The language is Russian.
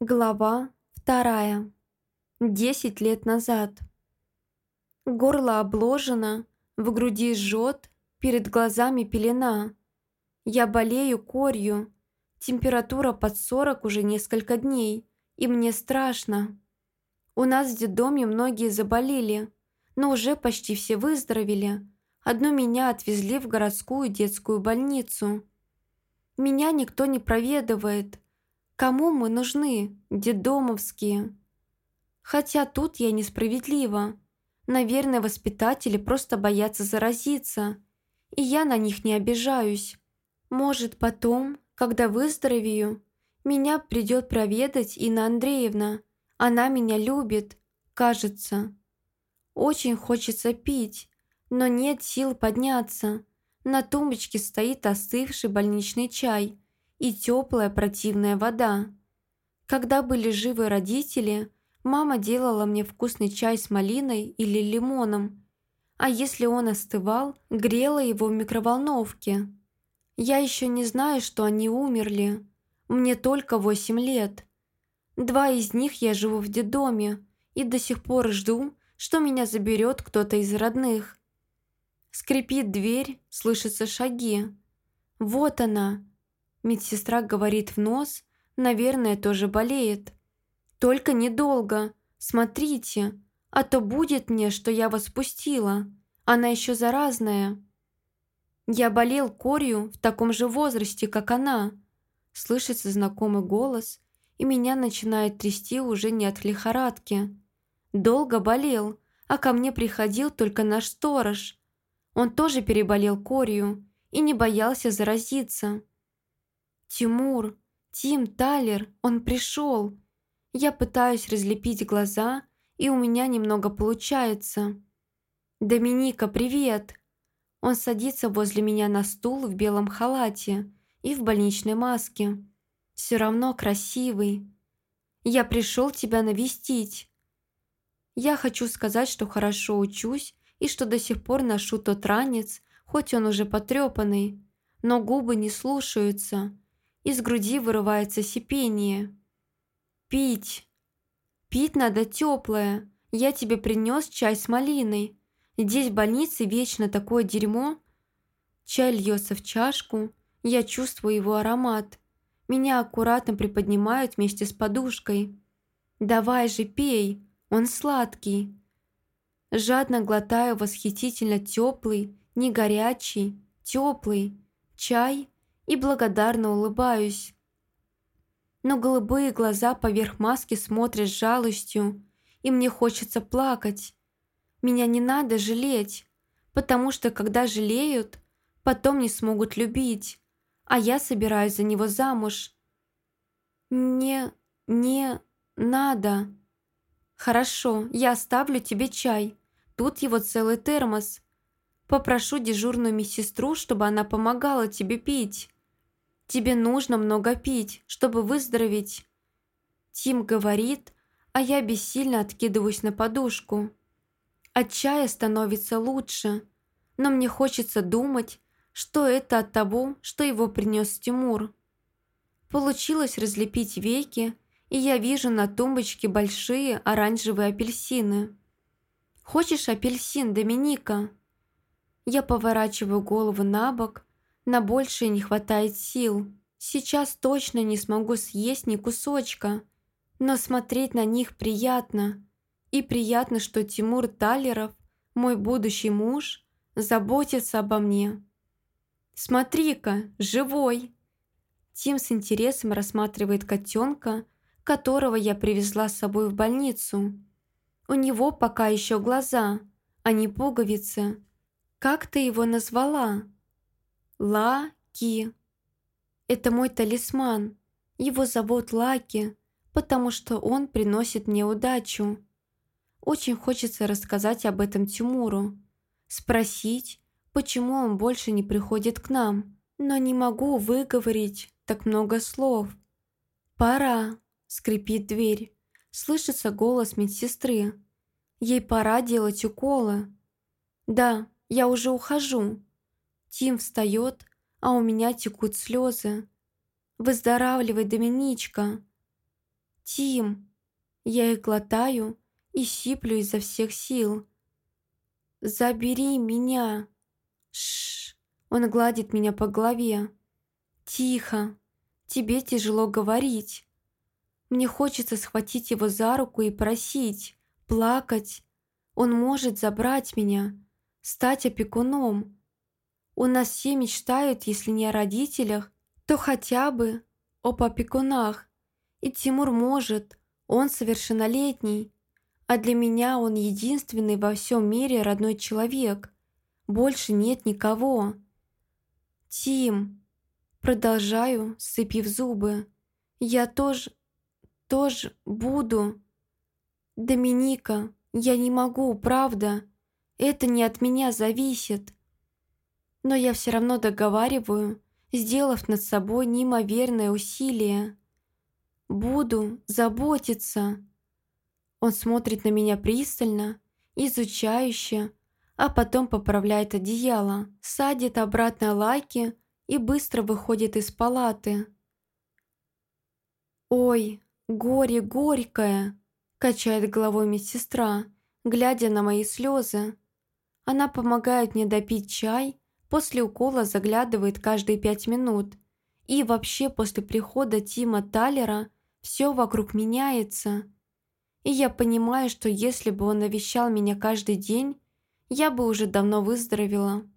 Глава вторая. Десять лет назад. Горло обложено, в груди жжет, перед глазами пелена. Я болею корью, температура под сорок уже несколько дней, и мне страшно. У нас в детдоме многие заболели, но уже почти все выздоровели. Одну меня отвезли в городскую детскую больницу. Меня никто не проведывает – Кому мы нужны, дедомовские? Хотя тут я несправедлива. Наверное, воспитатели просто боятся заразиться. И я на них не обижаюсь. Может, потом, когда выздоровею, меня придет проведать Инна Андреевна. Она меня любит, кажется. Очень хочется пить, но нет сил подняться. На тумбочке стоит остывший больничный чай – и теплая противная вода. Когда были живы родители, мама делала мне вкусный чай с малиной или лимоном, а если он остывал, грела его в микроволновке. Я еще не знаю, что они умерли. Мне только восемь лет. Два из них я живу в детдоме и до сих пор жду, что меня заберет кто-то из родных. Скрипит дверь, слышатся шаги. Вот она, Медсестра говорит в нос, наверное, тоже болеет. Только недолго. Смотрите, а то будет мне, что я вас пустила. Она еще заразная. Я болел корью в таком же возрасте, как она. Слышится знакомый голос, и меня начинает трясти уже не от лихорадки. Долго болел, а ко мне приходил только наш сторож. Он тоже переболел корью и не боялся заразиться. «Тимур! Тим Талер! Он пришел!» Я пытаюсь разлепить глаза, и у меня немного получается. «Доминика, привет!» Он садится возле меня на стул в белом халате и в больничной маске. Все равно красивый. «Я пришел тебя навестить!» Я хочу сказать, что хорошо учусь и что до сих пор ношу тот ранец, хоть он уже потрепанный, но губы не слушаются – из груди вырывается сипение. «Пить! Пить надо теплое. Я тебе принес чай с малиной. Здесь в больнице вечно такое дерьмо». Чай льется в чашку, я чувствую его аромат. Меня аккуратно приподнимают вместе с подушкой. «Давай же пей, он сладкий». Жадно глотаю восхитительно теплый, не горячий, теплый чай и благодарно улыбаюсь. Но голубые глаза поверх маски смотрят с жалостью, и мне хочется плакать. Меня не надо жалеть, потому что когда жалеют, потом не смогут любить, а я собираюсь за него замуж. Не, не надо. Хорошо, я оставлю тебе чай. Тут его целый термос. Попрошу дежурную медсестру, чтобы она помогала тебе пить. Тебе нужно много пить, чтобы выздороветь». Тим говорит, а я бессильно откидываюсь на подушку. От чая становится лучше, но мне хочется думать, что это от того, что его принес Тимур. Получилось разлепить веки, и я вижу на тумбочке большие оранжевые апельсины. «Хочешь апельсин, Доминика?» Я поворачиваю голову на бок на большее не хватает сил. Сейчас точно не смогу съесть ни кусочка. Но смотреть на них приятно. И приятно, что Тимур Талеров, мой будущий муж, заботится обо мне. «Смотри-ка, живой!» Тим с интересом рассматривает котенка, которого я привезла с собой в больницу. У него пока еще глаза, а не пуговицы. «Как ты его назвала?» Лаки. Это мой талисман. Его зовут Лаки, потому что он приносит мне удачу. Очень хочется рассказать об этом Тимуру. Спросить, почему он больше не приходит к нам. Но не могу выговорить так много слов. «Пора», — скрипит дверь. Слышится голос медсестры. Ей пора делать уколы. «Да, я уже ухожу», Тим встает, а у меня текут слезы. «Выздоравливай, Доминичка!» «Тим!» Я их глотаю и сиплю изо всех сил. «Забери меня!» Шш! Он гладит меня по голове. «Тихо! Тебе тяжело говорить!» Мне хочется схватить его за руку и просить, плакать. Он может забрать меня, стать опекуном. У нас все мечтают, если не о родителях, то хотя бы об опекунах. И Тимур может, он совершеннолетний. А для меня он единственный во всем мире родной человек. Больше нет никого. Тим, продолжаю, сцепив зубы. Я тоже тоже буду. Доминика, я не могу, правда. Это не от меня зависит. Но я все равно договариваю, сделав над собой неимоверное усилие. Буду заботиться. Он смотрит на меня пристально, изучающе, а потом поправляет одеяло, садит обратно лайки и быстро выходит из палаты. «Ой, «Горе горькое!» – качает головой медсестра, глядя на мои слезы. Она помогает мне допить чай, после укола заглядывает каждые пять минут. И вообще после прихода Тима Талера все вокруг меняется. И я понимаю, что если бы он навещал меня каждый день, я бы уже давно выздоровела.